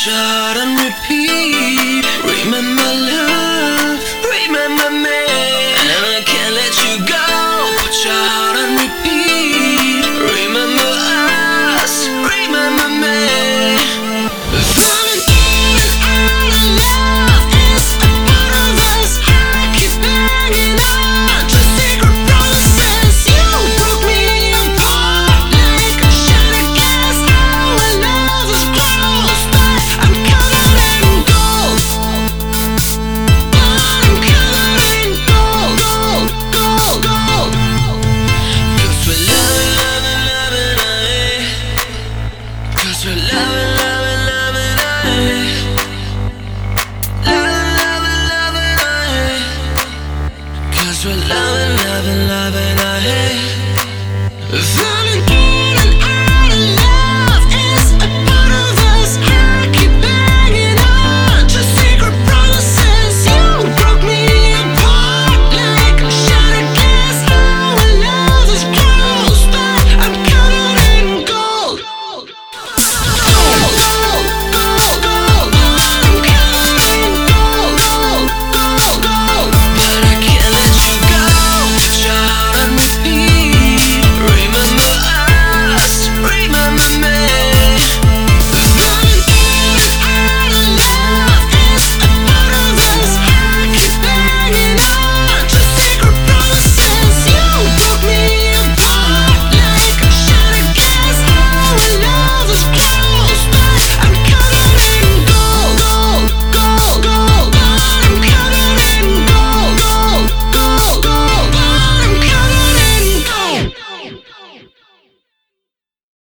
Shine. We're loving, loving, loving I hate.